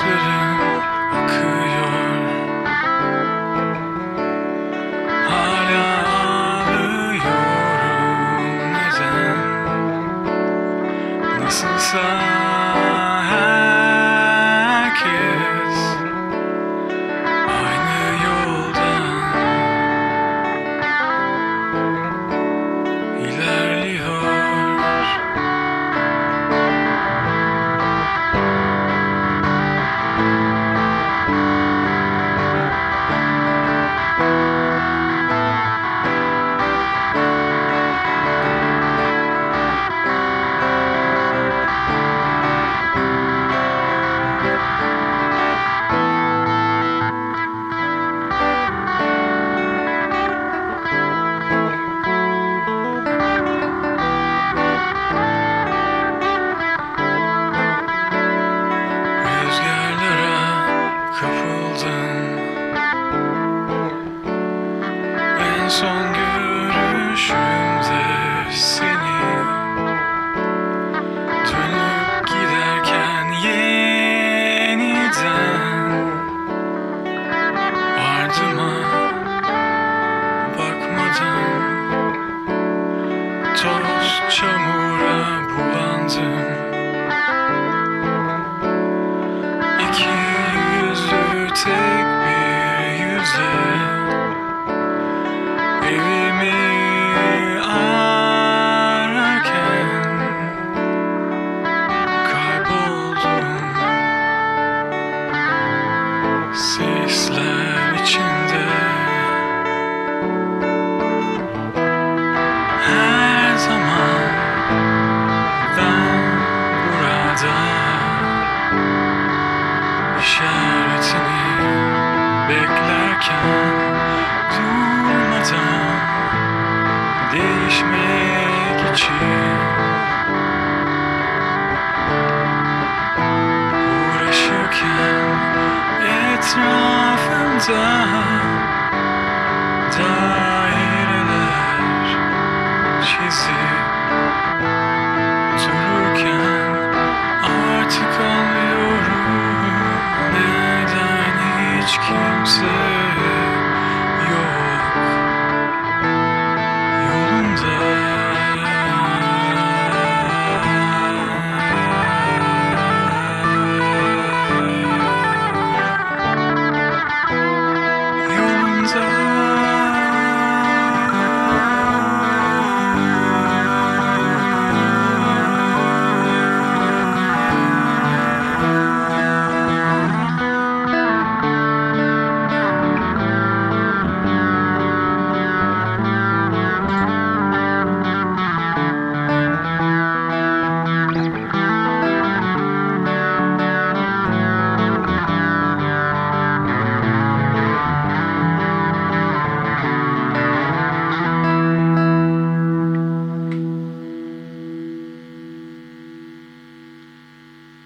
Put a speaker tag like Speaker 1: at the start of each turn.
Speaker 1: accident occur your son görüşümde leave me değişmek için. Uğraşırken etrafımda Daireler çizip dururken Artık anlıyorum neden hiç kimse I'm sorry.